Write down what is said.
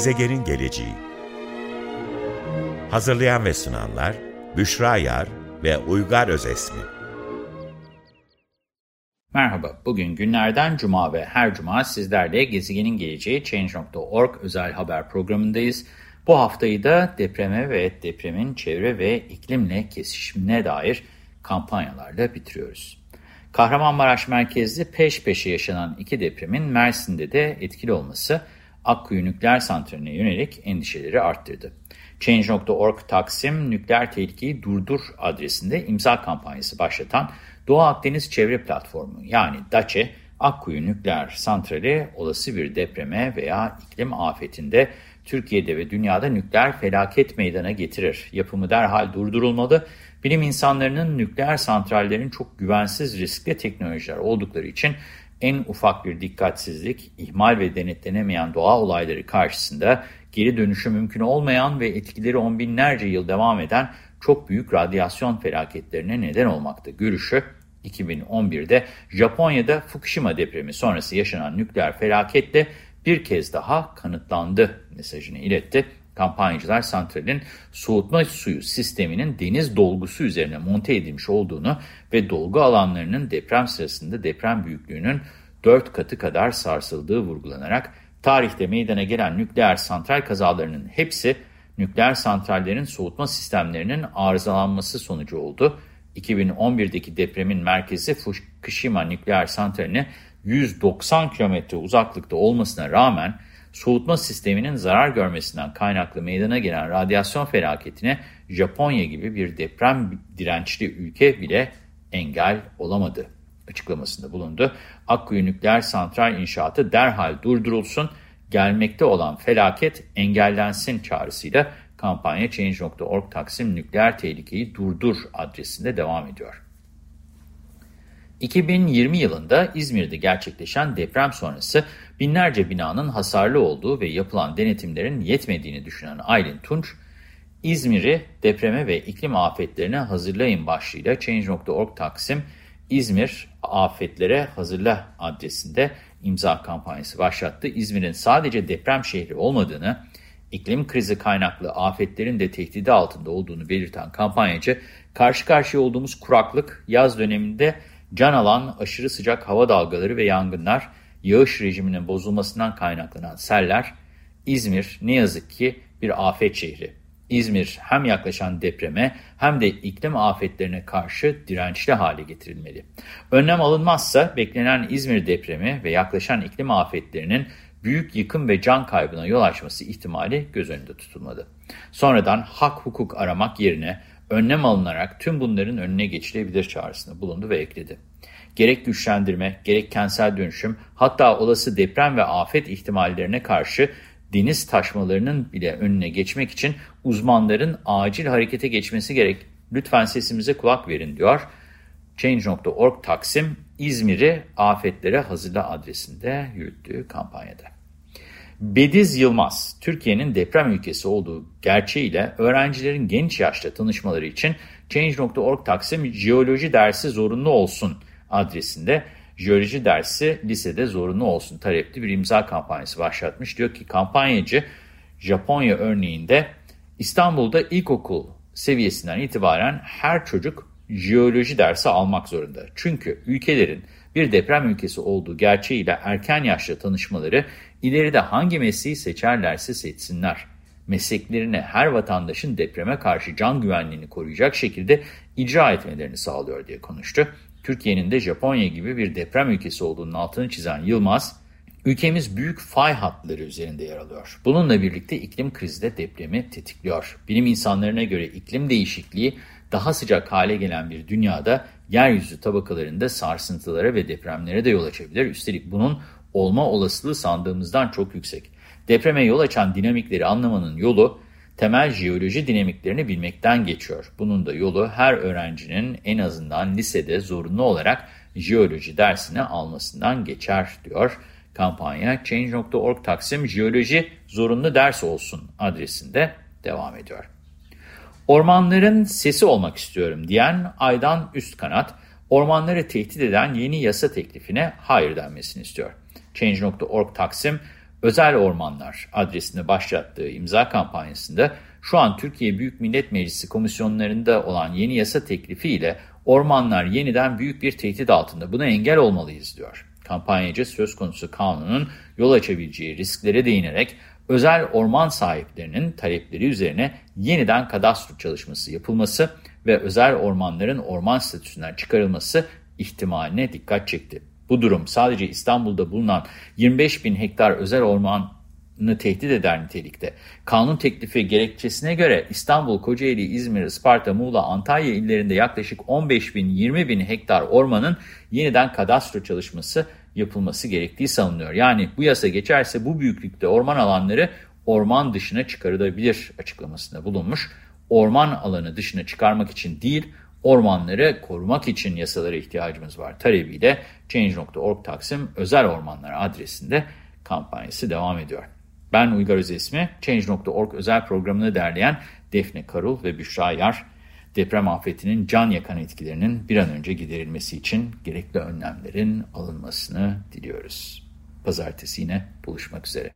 Gezegenin geleceği Hazırlayan ve sunanlar Büşra Yar ve Uygar Özesmi Merhaba, bugün günlerden cuma ve her cuma sizlerle Gezegenin Geleceği Change.org özel haber programındayız. Bu haftayı da depreme ve depremin çevre ve iklimle kesişimine dair kampanyalarla bitiriyoruz. Kahramanmaraş merkezli peş peşe yaşanan iki depremin Mersin'de de etkili olması Akkuyu Nükleer Santrali'ne yönelik endişeleri arttırdı. Change.org Taksim Nükleer Tehlikeyi Durdur adresinde imza kampanyası başlatan Doğu Akdeniz Çevre Platformu yani DAÇE, Akkuyu Nükleer Santrali olası bir depreme veya iklim afetinde Türkiye'de ve dünyada nükleer felaket meydana getirir. Yapımı derhal durdurulmalı. Bilim insanlarının nükleer santrallerin çok güvensiz riskli teknolojiler oldukları için en ufak bir dikkatsizlik, ihmal ve denetlenemeyen doğa olayları karşısında geri dönüşü mümkün olmayan ve etkileri on binlerce yıl devam eden çok büyük radyasyon felaketlerine neden olmakta görüşü 2011'de Japonya'da Fukushima depremi sonrası yaşanan nükleer felaketle bir kez daha kanıtlandı mesajını iletti. Kampanyacılar santralin soğutma suyu sisteminin deniz dolgusu üzerine monte edilmiş olduğunu ve dolgu alanlarının deprem sırasında deprem büyüklüğünün 4 katı kadar sarsıldığı vurgulanarak tarihte meydana gelen nükleer santral kazalarının hepsi nükleer santrallerin soğutma sistemlerinin arızalanması sonucu oldu. 2011'deki depremin merkezi Fukushima nükleer santraline 190 kilometre uzaklıkta olmasına rağmen soğutma sisteminin zarar görmesinden kaynaklı meydana gelen radyasyon felaketine Japonya gibi bir deprem dirençli ülke bile engel olamadı açıklamasında bulundu. Akkuyu nükleer santral inşaatı derhal durdurulsun, gelmekte olan felaket engellensin çağrısıyla kampanya Change.org Taksim Nükleer Tehlikeyi Durdur adresinde devam ediyor. 2020 yılında İzmir'de gerçekleşen deprem sonrası binlerce binanın hasarlı olduğu ve yapılan denetimlerin yetmediğini düşünen Aylin Tunç, İzmir'i depreme ve iklim afetlerine hazırlayın başlığıyla Change.org Taksim İzmir Afetlere Hazırla adresinde imza kampanyası başlattı. İzmir'in sadece deprem şehri olmadığını, iklim krizi kaynaklı afetlerin de tehdidi altında olduğunu belirten kampanyacı, karşı karşıya olduğumuz kuraklık, yaz döneminde can alan aşırı sıcak hava dalgaları ve yangınlar, yağış rejiminin bozulmasından kaynaklanan seller, İzmir ne yazık ki bir afet şehri. İzmir hem yaklaşan depreme hem de iklim afetlerine karşı dirençli hale getirilmeli. Önlem alınmazsa beklenen İzmir depremi ve yaklaşan iklim afetlerinin büyük yıkım ve can kaybına yol açması ihtimali göz önünde tutulmadı. Sonradan hak hukuk aramak yerine önlem alınarak tüm bunların önüne geçilebilir çağrısında bulundu ve ekledi. Gerek güçlendirme, gerek kentsel dönüşüm, hatta olası deprem ve afet ihtimallerine karşı deniz taşmalarının bile önüne geçmek için uzmanların acil harekete geçmesi gerek. Lütfen sesimize kulak verin diyor. Change.org Taksim İzmir'i afetlere hazırla adresinde yürüttüğü kampanyada. Bediz Yılmaz, Türkiye'nin deprem ülkesi olduğu gerçeğiyle öğrencilerin genç yaşta tanışmaları için Change.org Taksim Jeoloji dersi zorunlu olsun adresinde jeoloji dersi lisede zorunlu olsun talepli bir imza kampanyası başlatmış. Diyor ki kampanyacı Japonya örneğinde İstanbul'da ilkokul seviyesinden itibaren her çocuk jeoloji dersi almak zorunda. Çünkü ülkelerin bir deprem ülkesi olduğu gerçeğiyle erken yaşta tanışmaları ileride hangi mesleği seçerlerse seçsinler. Mesleklerini her vatandaşın depreme karşı can güvenliğini koruyacak şekilde icra etmelerini sağlıyor diye konuştu. Türkiye'nin de Japonya gibi bir deprem ülkesi olduğunun altını çizen Yılmaz, ülkemiz büyük fay hatları üzerinde yer alıyor. Bununla birlikte iklim krizi de depremi tetikliyor. Bilim insanlarına göre iklim değişikliği daha sıcak hale gelen bir dünyada yeryüzü tabakalarında sarsıntılara ve depremlere de yol açabilir. Üstelik bunun olma olasılığı sandığımızdan çok yüksek. Depreme yol açan dinamikleri anlamanın yolu temel jeoloji dinamiklerini bilmekten geçiyor. Bunun da yolu her öğrencinin en azından lisede zorunlu olarak jeoloji dersini almasından geçer diyor. Kampanya Change.org Taksim Jeoloji Zorunlu Ders Olsun adresinde devam ediyor. Ormanların sesi olmak istiyorum diyen Aydan Üstkanat, ormanları tehdit eden yeni yasa teklifine hayır denmesini istiyor. Change.org Taksim Özel Ormanlar adresinde başlattığı imza kampanyasında şu an Türkiye Büyük Millet Meclisi komisyonlarında olan yeni yasa teklifiyle ormanlar yeniden büyük bir tehdit altında. Buna engel olmalıyız diyor. Kampanyacı söz konusu kanunun yol açabileceği risklere değinerek özel orman sahiplerinin talepleri üzerine yeniden kadastro çalışması yapılması ve özel ormanların orman statüsünden çıkarılması ihtimaline dikkat çekti. Bu durum sadece İstanbul'da bulunan 25 bin hektar özel ormanı tehdit eder nitelikte. Kanun teklifi gerekçesine göre İstanbul, Kocaeli, İzmir, Isparta, Muğla, Antalya illerinde yaklaşık 15 bin 20 bin hektar ormanın yeniden kadastro çalışması yapılması gerektiği sanılıyor. Yani bu yasa geçerse bu büyüklükte orman alanları orman dışına çıkarılabilir açıklamasında bulunmuş. Orman alanı dışına çıkarmak için değil, ormanları korumak için yasalara ihtiyacımız var talebiyle Change.org Taksim Özel Ormanlar adresinde kampanyası devam ediyor. Ben Uygar Özesmi, Change.org özel programını derleyen Defne Karul ve Büşra Yar, deprem afetinin can yakan etkilerinin bir an önce giderilmesi için gerekli önlemlerin alınmasını diliyoruz. Pazartesi yine buluşmak üzere.